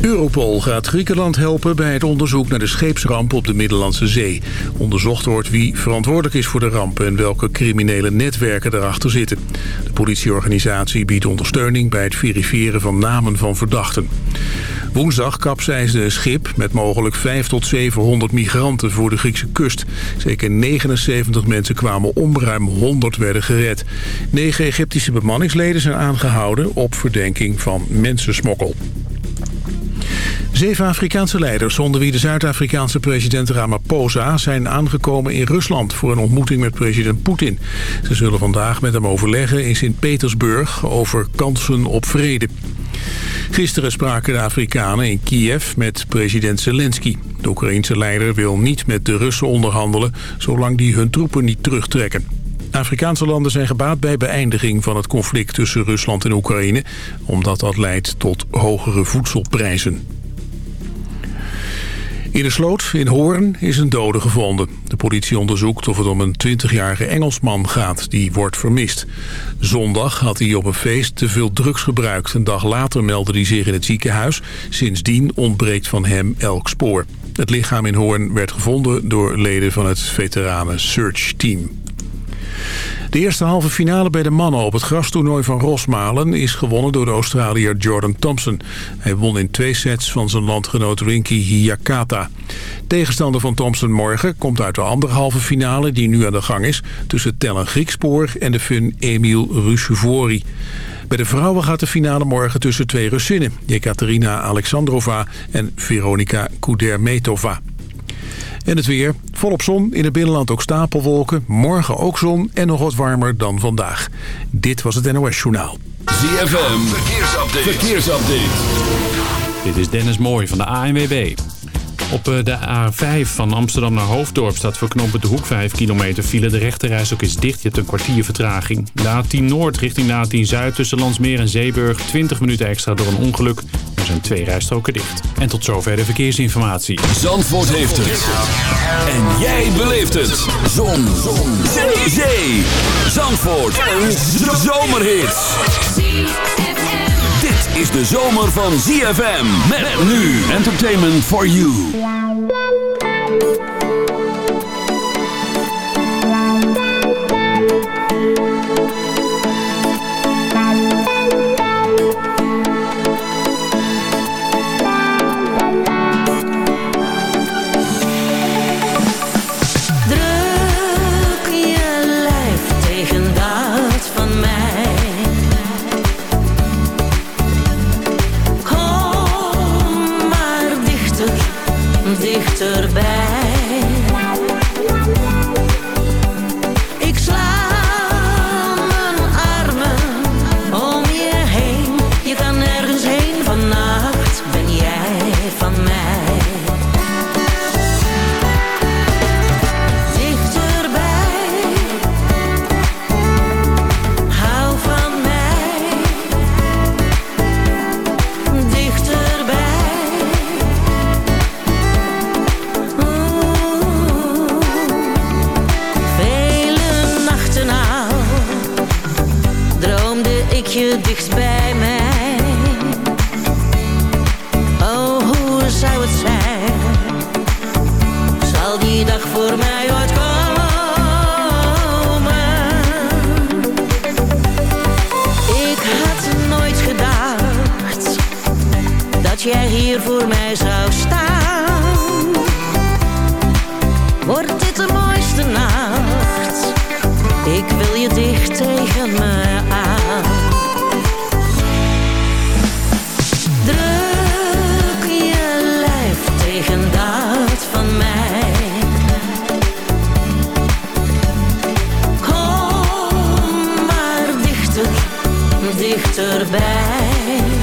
Europol gaat Griekenland helpen bij het onderzoek naar de scheepsramp op de Middellandse Zee. Onderzocht wordt wie verantwoordelijk is voor de ramp en welke criminele netwerken erachter zitten. De politieorganisatie biedt ondersteuning bij het verifiëren van namen van verdachten. Woensdag kapseisde een schip met mogelijk 5 tot 700 migranten voor de Griekse kust. Zeker 79 mensen kwamen om, ruim 100 werden gered. Negen Egyptische bemanningsleden zijn aangehouden op verdenking van mensensmokkel. Zeven Afrikaanse leiders, onder wie de Zuid-Afrikaanse president Ramaphosa... zijn aangekomen in Rusland voor een ontmoeting met president Poetin. Ze zullen vandaag met hem overleggen in Sint-Petersburg over kansen op vrede. Gisteren spraken de Afrikanen in Kiev met president Zelensky. De Oekraïense leider wil niet met de Russen onderhandelen... zolang die hun troepen niet terugtrekken. Afrikaanse landen zijn gebaat bij beëindiging van het conflict tussen Rusland en Oekraïne... omdat dat leidt tot hogere voedselprijzen. In de sloot in Hoorn is een dode gevonden. De politie onderzoekt of het om een 20-jarige Engelsman gaat die wordt vermist. Zondag had hij op een feest te veel drugs gebruikt. Een dag later meldde hij zich in het ziekenhuis. Sindsdien ontbreekt van hem elk spoor. Het lichaam in Hoorn werd gevonden door leden van het veteranen Search Team. De eerste halve finale bij de mannen op het grastoernooi van Rosmalen... is gewonnen door de Australiër Jordan Thompson. Hij won in twee sets van zijn landgenoot Rinky Hiyakata. Tegenstander van Thompson morgen komt uit de andere halve finale... die nu aan de gang is tussen Tellen Griekspoor en de Fun Emil Rusuvori. Bij de vrouwen gaat de finale morgen tussen twee Russinnen... Jekaterina Alexandrova en Veronika Kudermetova. En het weer. Volop zon, in het binnenland ook stapelwolken. Morgen ook zon en nog wat warmer dan vandaag. Dit was het NOS Journaal. ZFM, verkeersupdate. verkeersupdate. Dit is Dennis Mooij van de ANWB. Op eh, de A5 van Amsterdam naar Hoofddorp staat voor knooppunt de hoek 5 kilometer file. De rechterreis ook is dicht, je hebt een kwartier vertraging. De A10 Noord richting de A10 Zuid tussen Landsmeer en Zeeburg. 20 minuten extra door een ongeluk. Er zijn twee rijstroken dicht. En tot zover de verkeersinformatie. Zandvoort heeft het. En jij beleeft het. Zon. Zon. Zee. Zandvoort. Een zomerhit is de zomer van ZFM. Met nu Entertainment for You. ik je dicht bij mij. Oh, hoe zou het zijn? Zal die dag voor mij ooit komen? Ik had nooit gedacht dat jij hier voor mij zou staan. Wordt dit de mooiste nacht? Ik wil je dicht tegen mij dichterbij.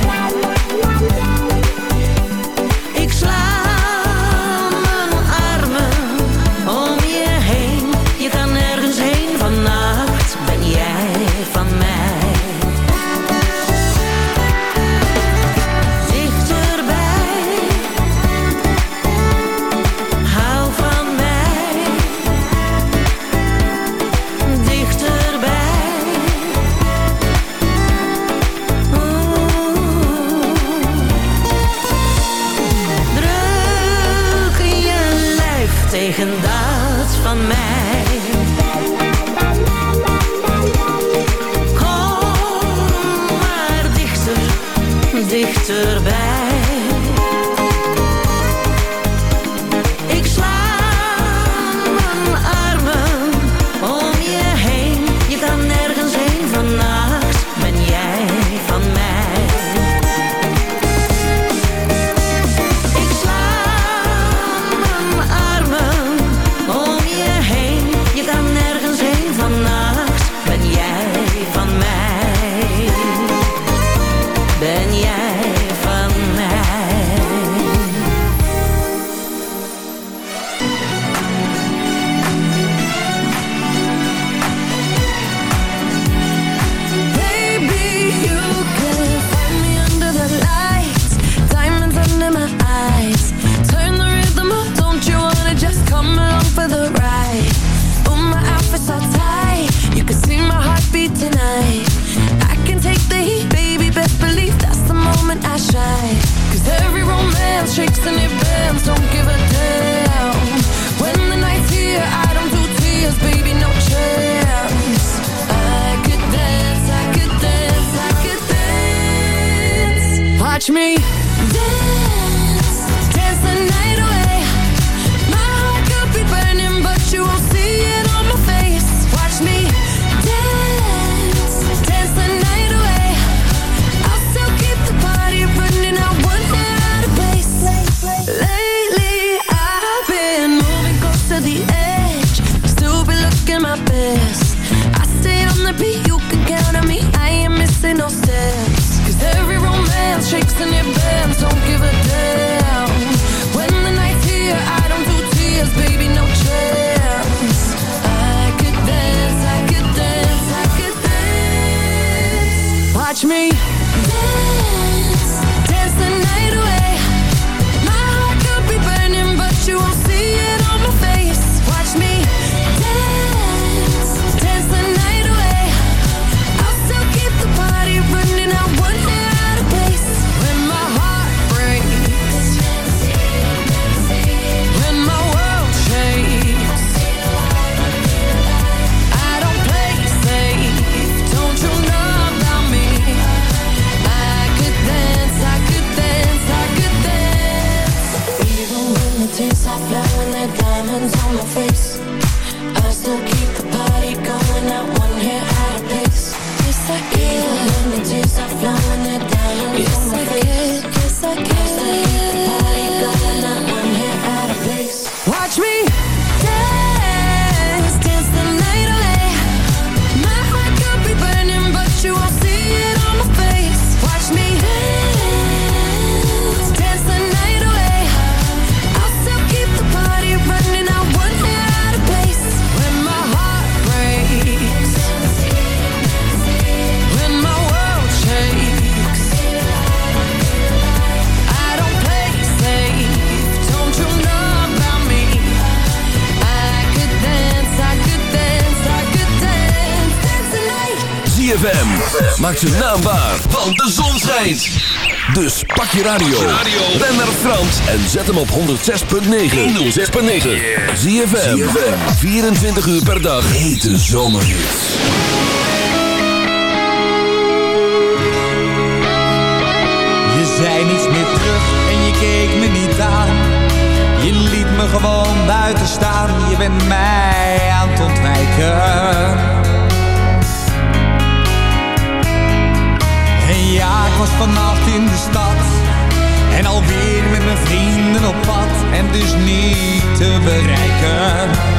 Radio, ben naar Frans en zet hem op 106.9. 106.9. Zie je 24 uur per dag. Hete zomerhits. Je zei niets meer terug en je keek me niet aan. Je liet me gewoon buiten staan. Je bent mij aan het ontwijken. ja, ik was vannacht in de stad En alweer met mijn vrienden op pad. En dus niet te bereiken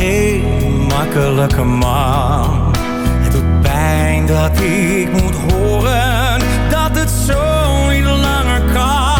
geen makkelijke man. Het doet pijn dat ik moet horen dat het zo niet langer kan.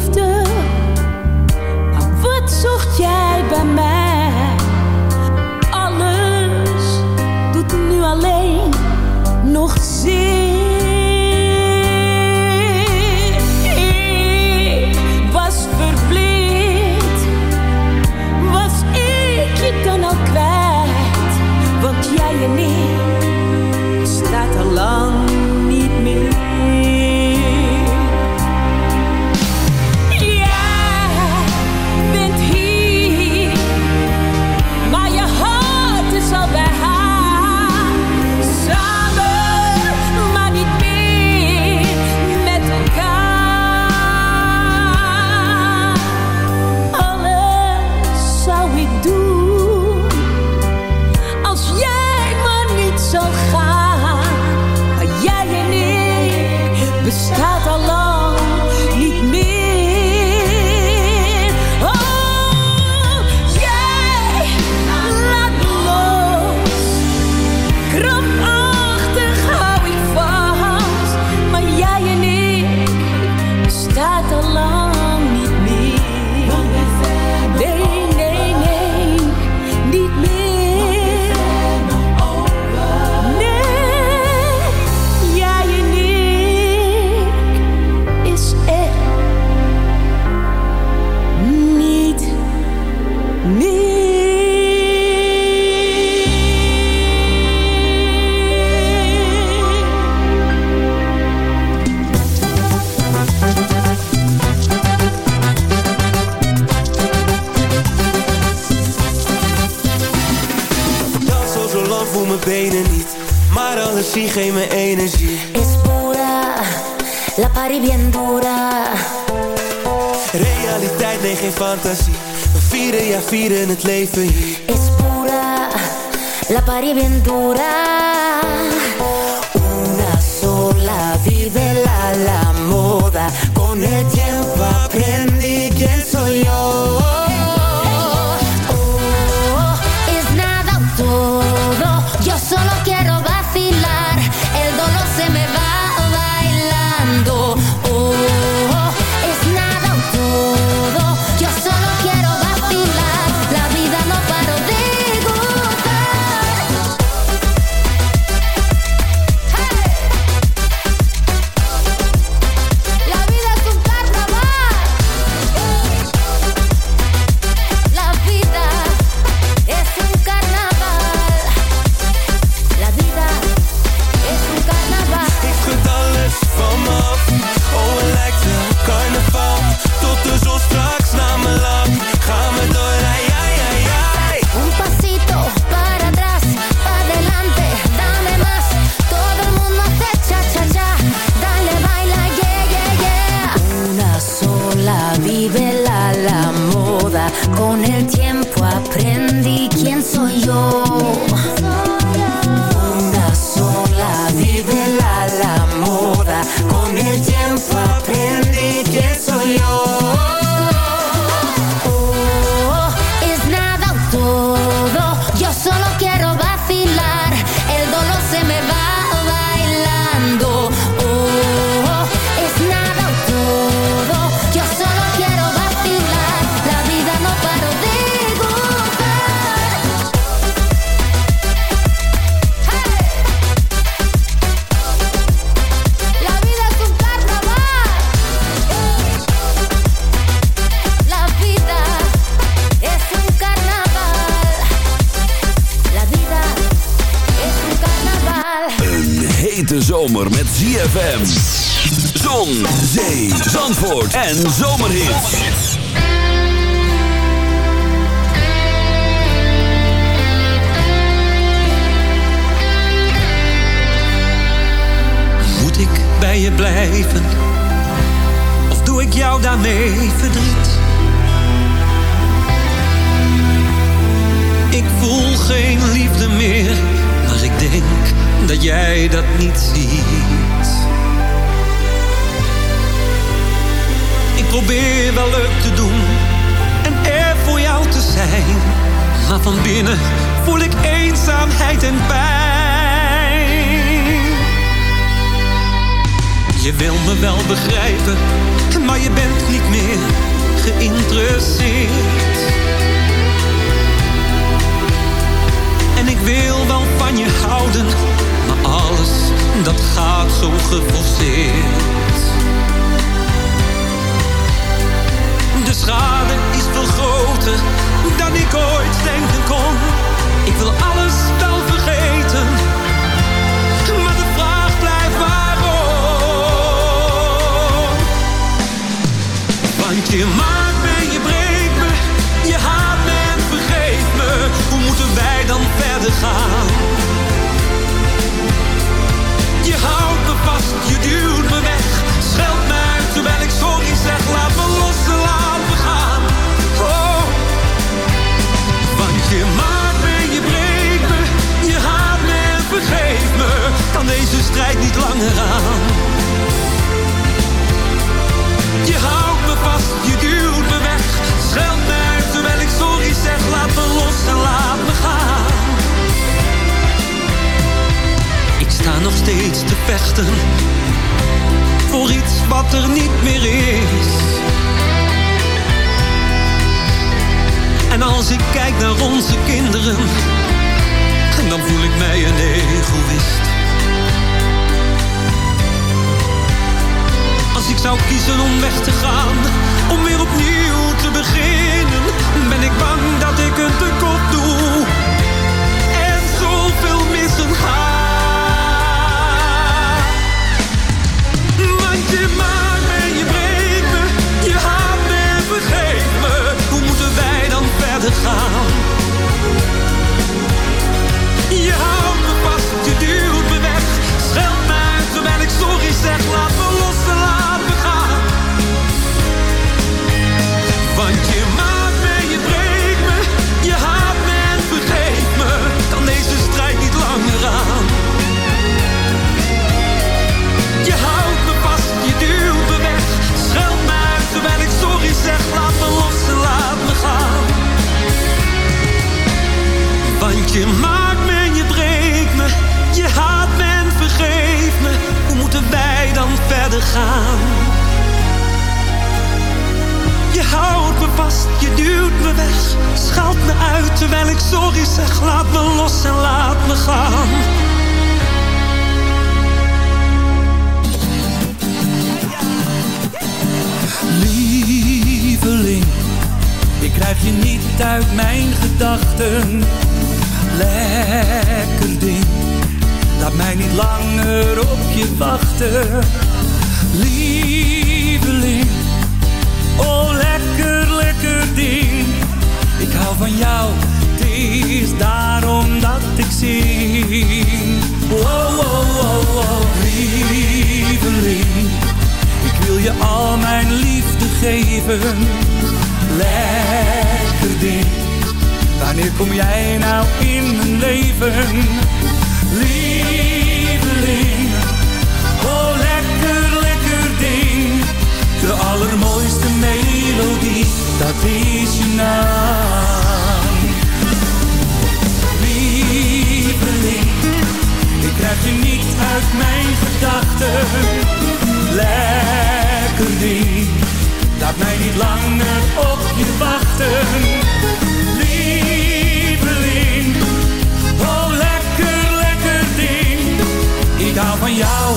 liefde. mijn benen niet. Maar alles zie geen me energie. Es pura, la pari bien dura. Realiteit, nee geen fantasie. We vieren, ja vieren het leven hier. Es pura, la pari bien dura. Una sola, vive la, la moda. Con el tiempo aprendí quién soy yo. En zomerhits. Gaan? Te vechten voor iets wat er niet meer is. En als ik kijk naar onze kinderen, dan voel ik mij een egoïst. Als ik zou kiezen om weg te gaan, om weer opnieuw te beginnen, ben ik bang dat ik het te kort doe. Je houdt me vast, je duwt me weg, scheldt me uit terwijl ik sorry zeg. Laat gaan? Je houdt me vast, je duwt me weg, schaalt me uit terwijl ik sorry zeg. Laat me los en laat me gaan. Lieveling, ik krijg je niet uit mijn gedachten. Lekker ding, laat mij niet langer op je wachten. Lieveling, oh lekker, lekker ding. Ik hou van jou, het is daarom dat ik zing. Oh, oh, oh, oh, lieveling. Ik wil je al mijn liefde geven. Lekker ding. Wanneer kom jij nou in mijn leven? Lieveling. Dat is je naam. Lieveling. Ik krijg je niet uit mijn gedachten. Lekker ding, laat mij niet langer op je wachten. Lieveling, oh lekker, lekker ding. Ik hou van jou,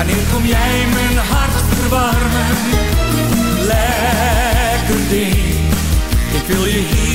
Wanneer kom jij mijn hart verwarmen? Lekker ding. Ik wil je hier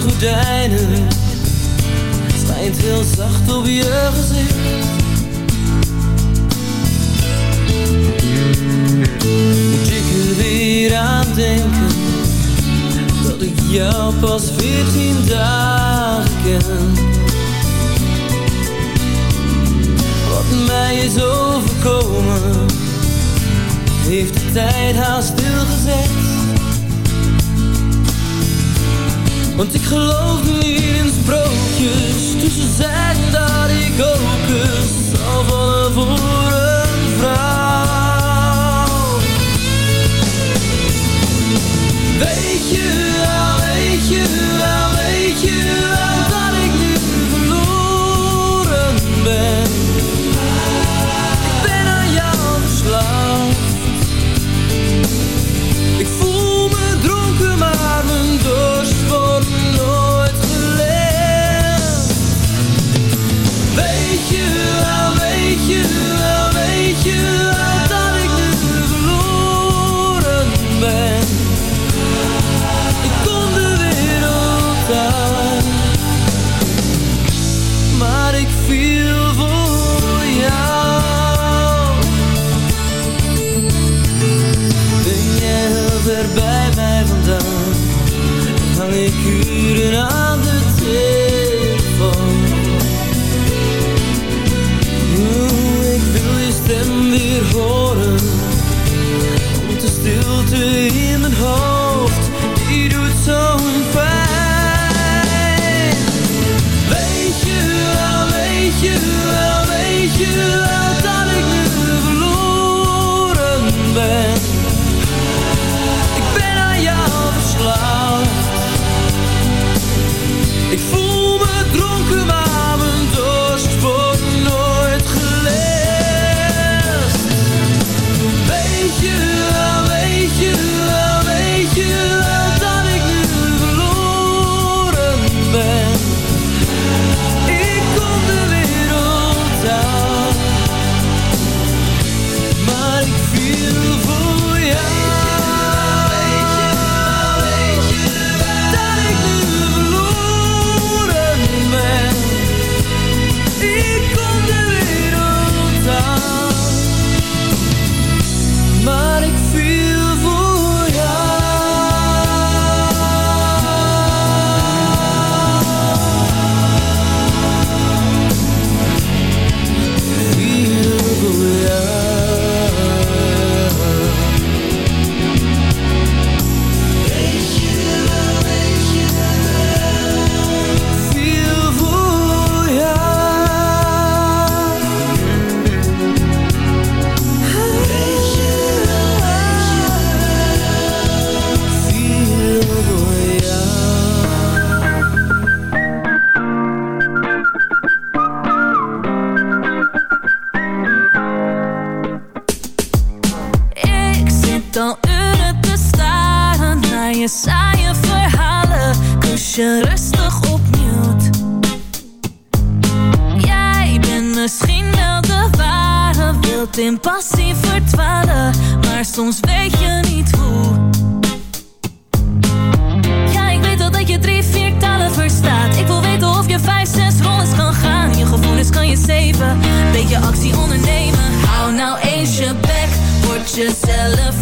gordijnen. Schijnt heel zacht op je gezicht. Moet ik er weer aan denken Dat ik jou pas veertien dagen ken? Wat mij is overkomen Heeft de tijd haast stilgezet. Want ik geloof niet in sprookjes. Dus ze zeiden dat ik ook eens Zal vallen voor een vrouw. Weet je, al weet je just celebrate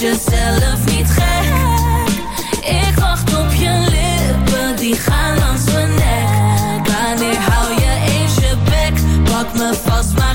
jezelf niet gek. Ik wacht op je lippen, die gaan langs mijn nek. Wanneer hou je eens je bek, pak me vast, maak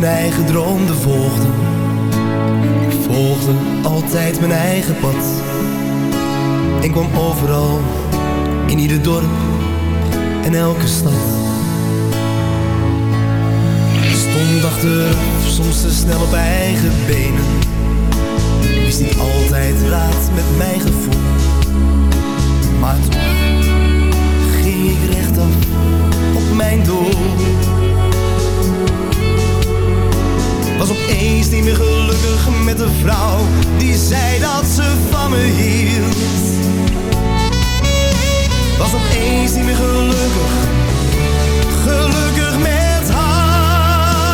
mijn eigen droomde volgde. Ik volgde altijd mijn eigen pad. En kwam overal, in ieder dorp en elke stad. Stond achteraf, soms te snel op eigen benen. Wist niet altijd raad met mijn gevoel. Maar toen ging ik rechtaf op mijn doel. Was opeens niet meer gelukkig met de vrouw Die zei dat ze van me hield. Was opeens niet meer gelukkig Gelukkig met haar.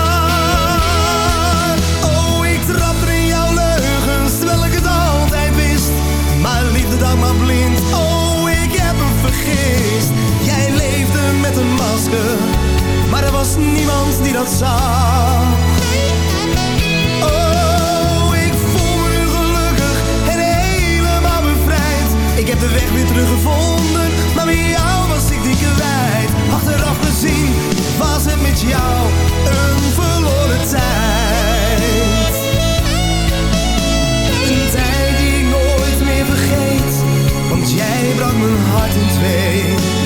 Oh, ik trapte in jouw leugens Terwijl ik het altijd wist. Maar liefde dan maar blind. Oh, ik heb hem vergist. Jij leefde met een masker Maar er was niemand die dat zag heb de weg weer teruggevonden, maar met jou was ik die kwijt. Achteraf gezien was het met jou een verloren tijd. Een tijd die ik nooit meer vergeet, want jij brak mijn hart in twee.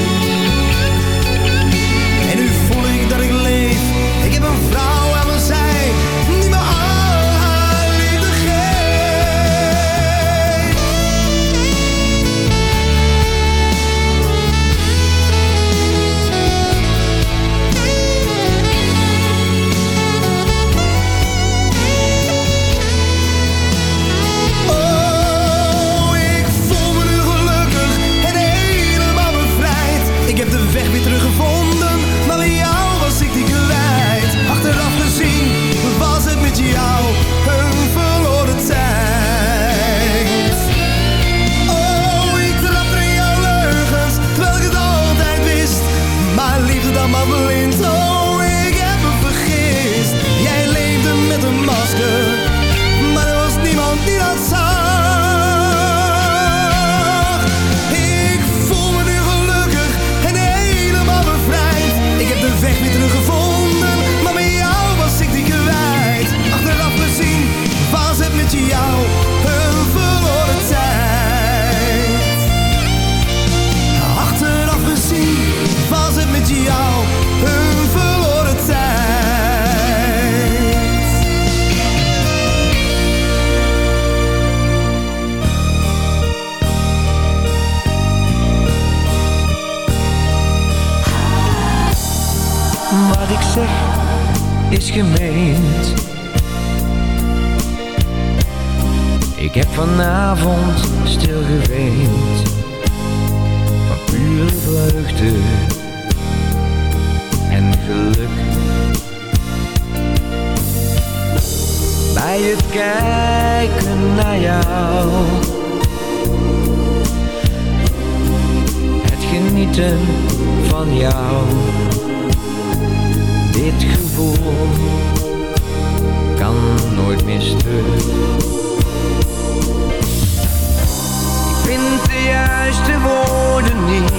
vind de juiste woorden niet.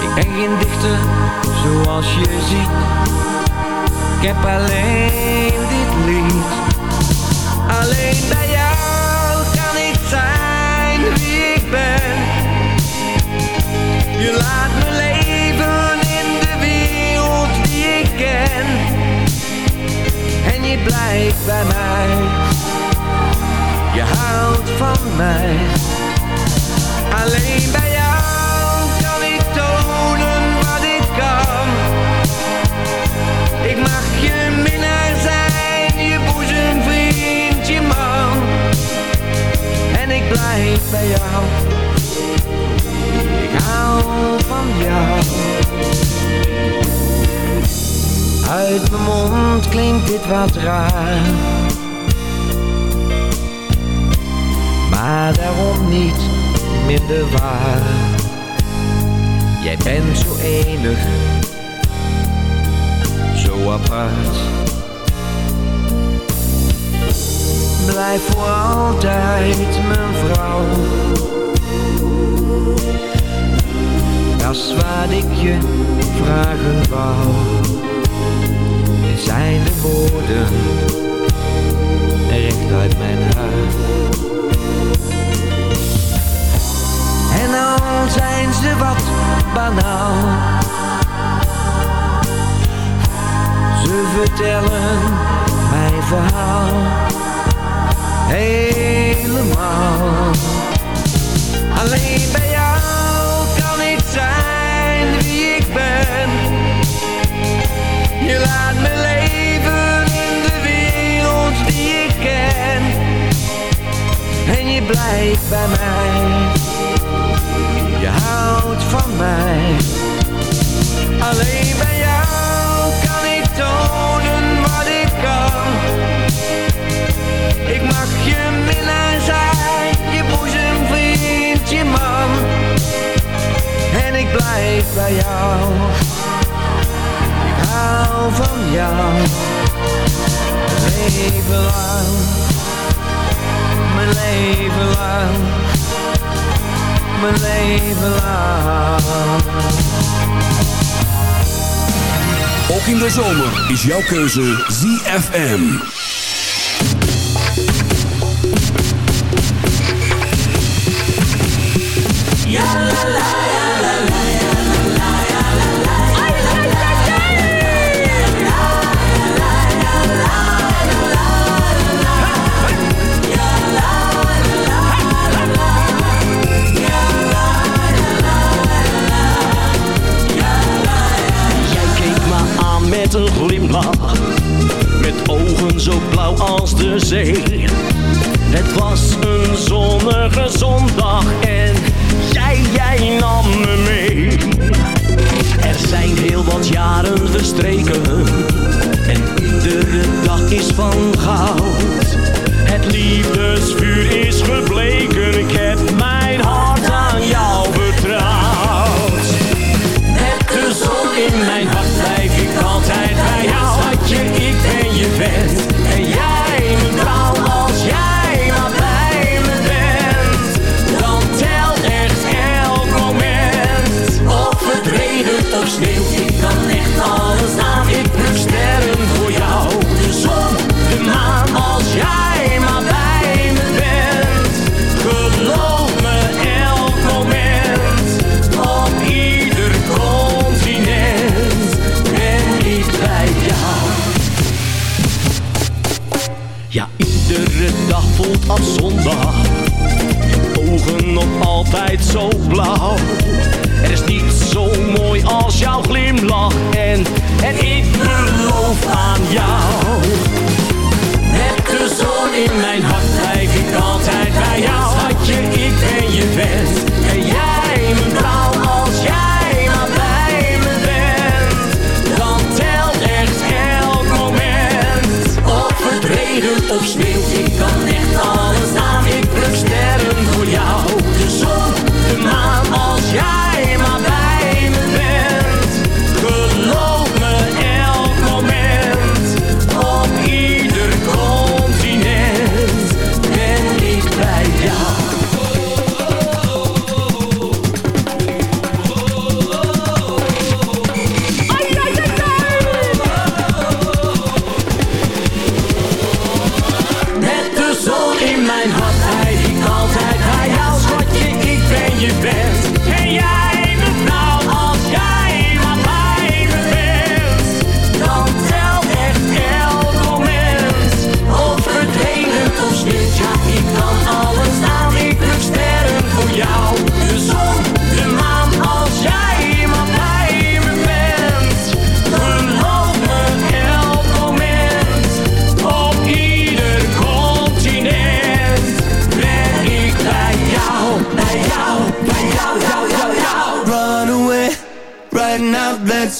Ik ben geen dichter zoals je ziet. Ik heb alleen dit lied. Alleen bij jou kan ik zijn wie ik ben. Je laat me leven in de wereld die ik ken. En je blijft bij mij je houdt van mij. Alleen bij jou kan ik tonen wat ik kan. Ik mag je minnaar zijn, je boezemvriend, je man. En ik blijf bij jou. Ik hou van jou. Uit mijn mond klinkt dit wat raar. Maar daarom niet minder waar. Jij bent zo enig, zo apart. Blijf voor altijd mijn vrouw. Dat is ik je vragen wou. Dit zijn de woorden, recht uit mijn hart. En al zijn ze wat banaal. Ze vertellen mijn verhaal. Helemaal. Alleen bij jou kan ik zijn bij mij je houdt van mij. Alleen bij jou kan ik tonen wat ik kan. Ik mag je minnaar zijn, je boezemvriend, je man. En ik blijf bij jou. Ik hou van jou. Leven lang. Mijn leven lang mijn leven lang. Ook in de zomer is jouw keuze ZFM. Jij zee. Het was een zonnige zondag en jij, jij nam me mee. Er zijn heel wat jaren verstreken en iedere dag is van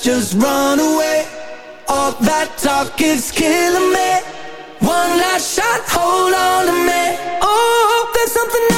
just run away. All that talk is killing me. One last shot, hold on to me. Oh, there's something.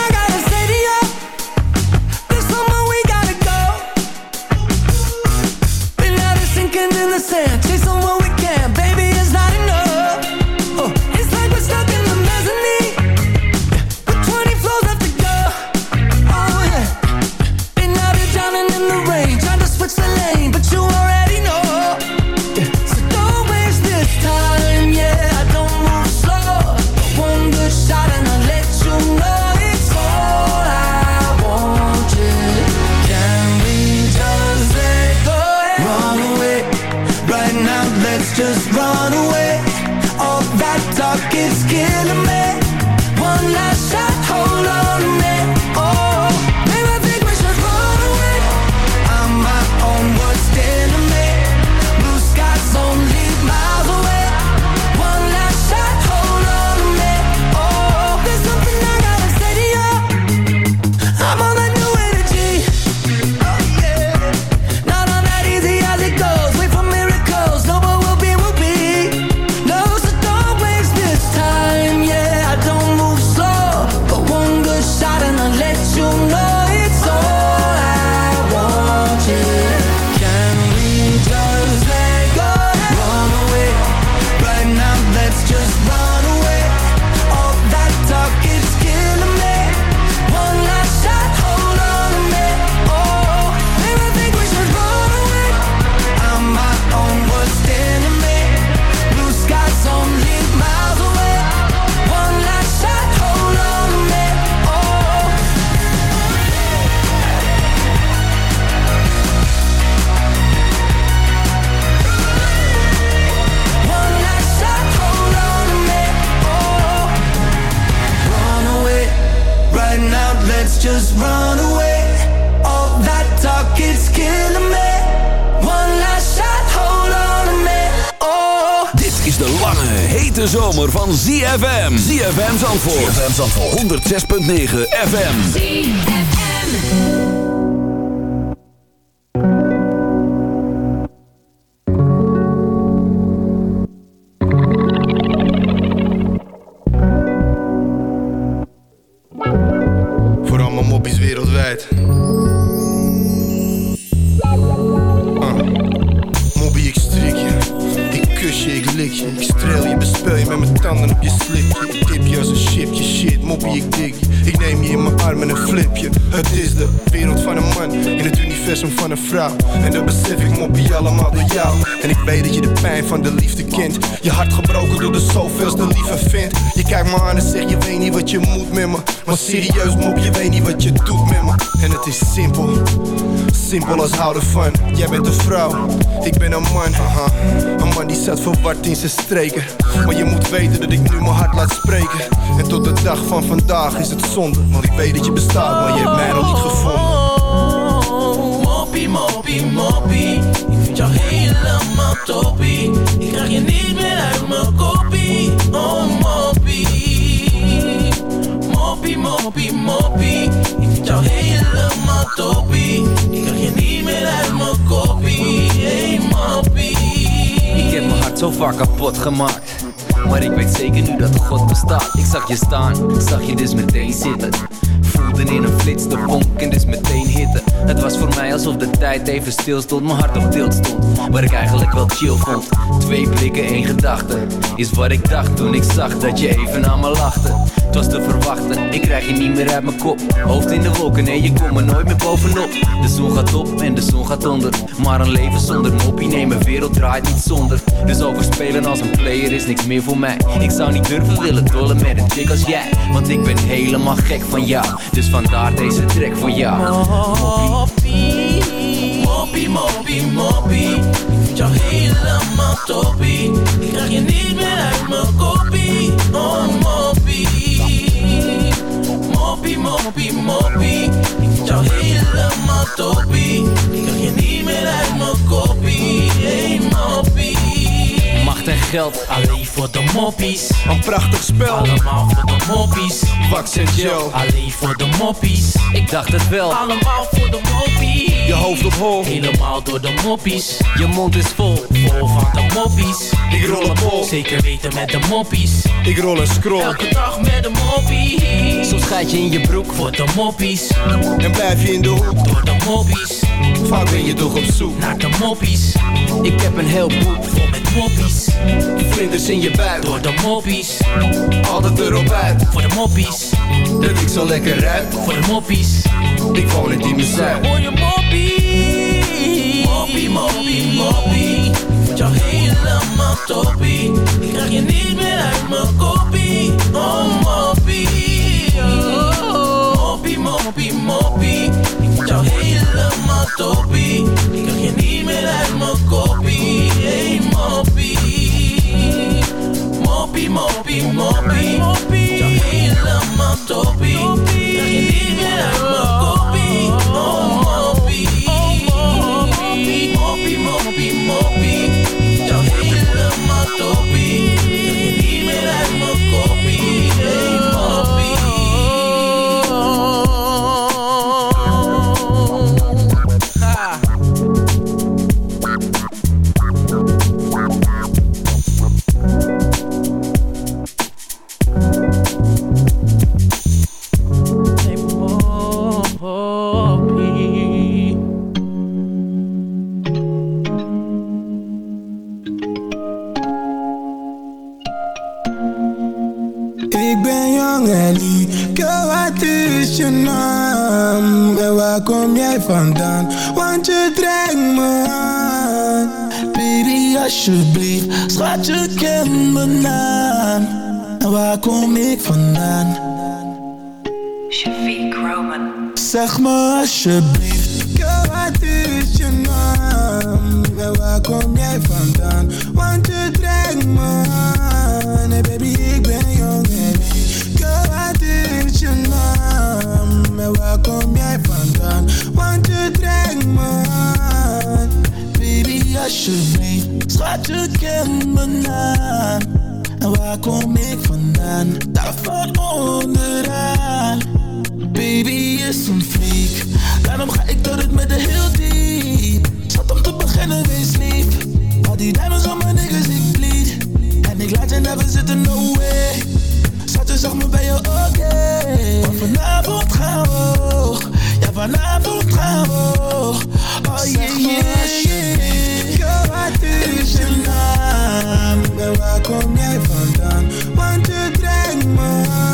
Maar je moet weten dat ik nu mijn hart laat spreken. En tot de dag van vandaag is het zonde Want ik weet dat je bestaat, maar je hebt mij nog niet gevonden. Oh, moppie, moppie, moppie. Ik vind jou helemaal tof zo vaak kapot gemaakt. Maar ik weet zeker nu dat God bestaat. Ik zag je staan, zag je dus meteen zitten. Voelde in een flits de vonk en dus meteen hitte. Het was voor mij alsof de tijd even stil stond Mijn hart op tilt stond, waar ik eigenlijk wel chill vond. Twee blikken, één gedachte Is wat ik dacht toen ik zag dat je even aan me lachte. Het was te verwachten, ik krijg je niet meer uit mijn kop. Hoofd in de wolken en je komt er nooit meer bovenop. De zon gaat op en de zon gaat onder. Maar een leven zonder moppie, nee mijn wereld draait niet zonder. Dus overspelen als een player is niks meer voor mij. Ik zou niet durven willen dollen met een chick als jij. Want ik ben helemaal gek van jou. Dus vandaar deze trek voor jou. Moppie, moppie, moppie, moppie. Jou helemaal toppie. Ik krijg je niet meer uit mijn kopie Oh Moppie moppie, Ik vind jou helemaal topie. Ik kan je niet meer uit mijn kopie. Hey, moppie. Macht en geld, alleen voor de moppies. Een prachtig spel, allemaal voor de moppies. Wax en gel, alleen voor de moppies. Ik dacht het wel, allemaal voor de moppies. Je hoofd op hol, helemaal door de moppies. Je mond is vol van de moppies. Ik rol een bol. Zeker weten met de moppies. Ik rol een scroll. Elke dag met de moppies. Soms gaat je in je broek. Voor de moppies. En blijf je in de hoek. Door de moppies. Vaak ben je toch op zoek. Naar de moppies. Ik heb een heel boek. Vol met moppies. Vlinders in je buik. Door de moppies. Altijd erop uit. Voor de moppies. Dat ik zo lekker ruik. Voor de moppies. Ik woon in Diemerszuid. Hoor je moppie? Moppie, moppie, moppie. Jou helemaal toppie. Ik krijg je niet meer uit mijn koppie. Oh moppie. Oh, moppie, moppie, moppie. Ik vond jou helemaal toppie. Ik krijg je niet meer uit mijn koppie. Hey moppie. Moppie, moppie, moppie. Vond jou helemaal toppie. Ik krijg je niet meer uit mijn. Oh helemaal alsjeblieft, schat je kent mijn naam. En waar kom ik vandaan? Shafiq Roman. Zeg me alsjeblieft, girl, wat is je naam? En waar kom jij vandaan? Want je trekt me aan. Hey baby, ik ben jong en. Girl, wat is je naam? En waar kom jij vandaan? Want je trekt me aan. Baby, alsjeblieft, schat je kent mijn naam. En waar kom ik vandaan? Daar van onderaan. Baby is een freak. Daarom ga ik door het met de heel diep. Zat om te beginnen, wees lief. Al die diamonds op mijn niggas, ik bleed. En ik laat je never zitten, no way. Zat je zag me bij je, oké. Want vanavond gaan we Ja, vanavond gaan we Oh yeah, yeah, yeah wat is je naam? En waar kom jij vandaan? Want je trekt me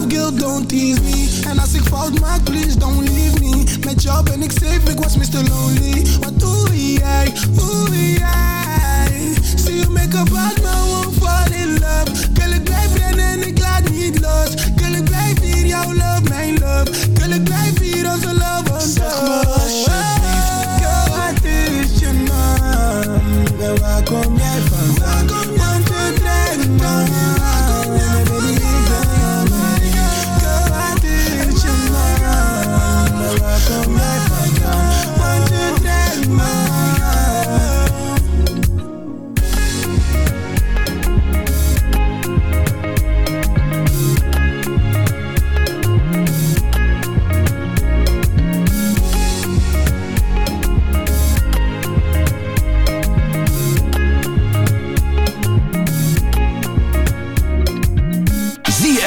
myself, girl, don't tease me. En als ik fout maak, please don't leave me. Met jou ben ik safe, ik was Mr. Lonely. Wat doe jij, doe jij Zie je make-up uit, maar won't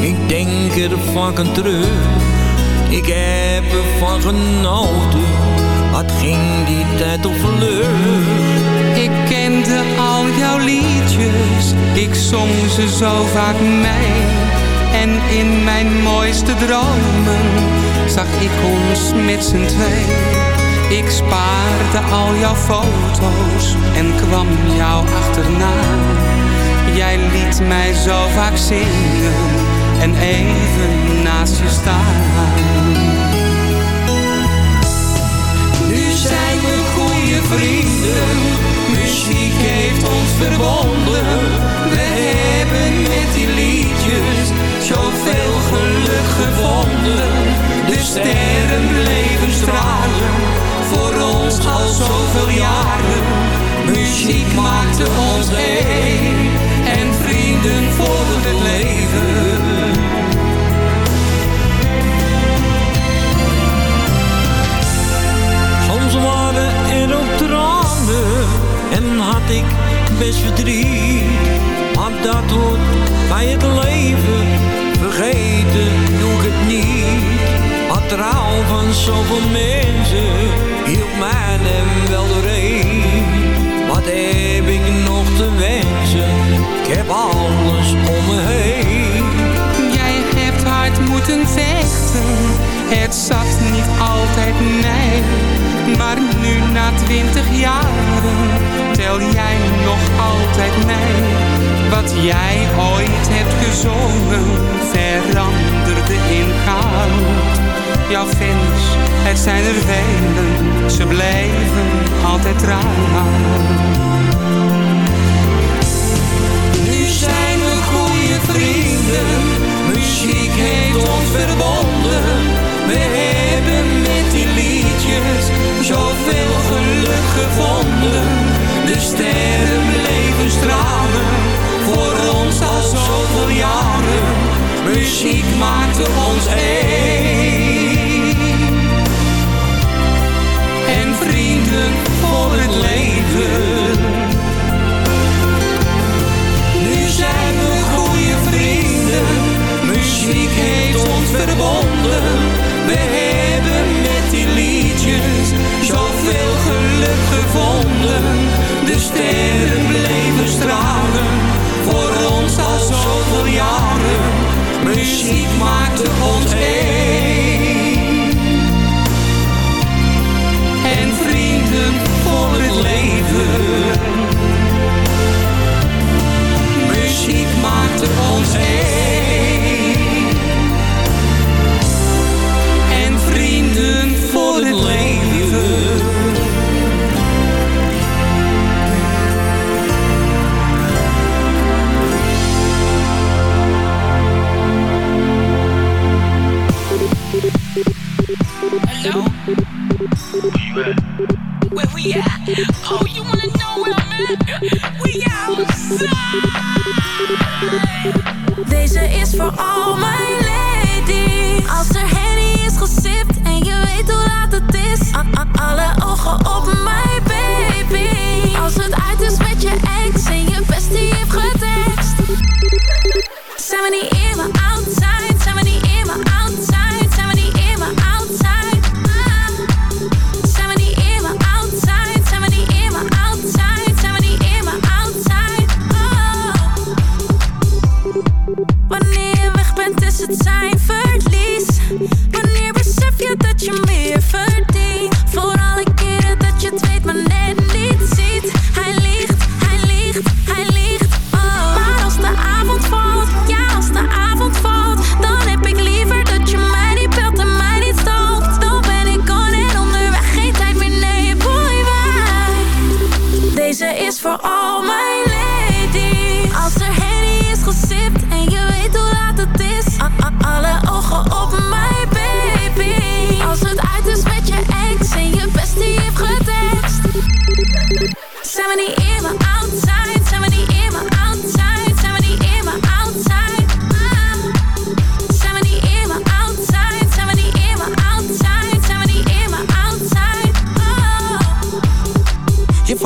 Ik denk er aan terug. Ik heb ervan genoten. Wat ging die tijd op vleur? Ik kende al jouw liedjes. Ik zong ze zo vaak mee. En in mijn mooiste dromen zag ik ons met z'n twee. Ik spaarde al jouw foto's en kwam jou achterna Jij liet mij zo vaak zingen en even naast je staan. Nu zijn we goede vrienden, muziek heeft ons verbonden. We hebben met die liedjes zoveel geluk gevonden. De sterren bleven stralen, voor ons al zoveel jaren. Muziek maakte ons heen en vrienden voor het leven. zijn er velen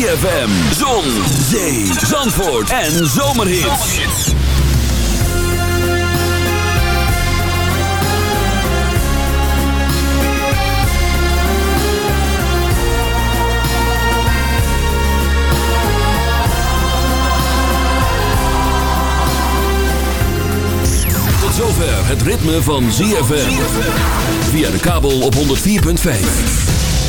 ZFM, zon, zee, zandvoort en zomerhits. Tot zover het ritme van ZFM. Via de kabel op 104.5.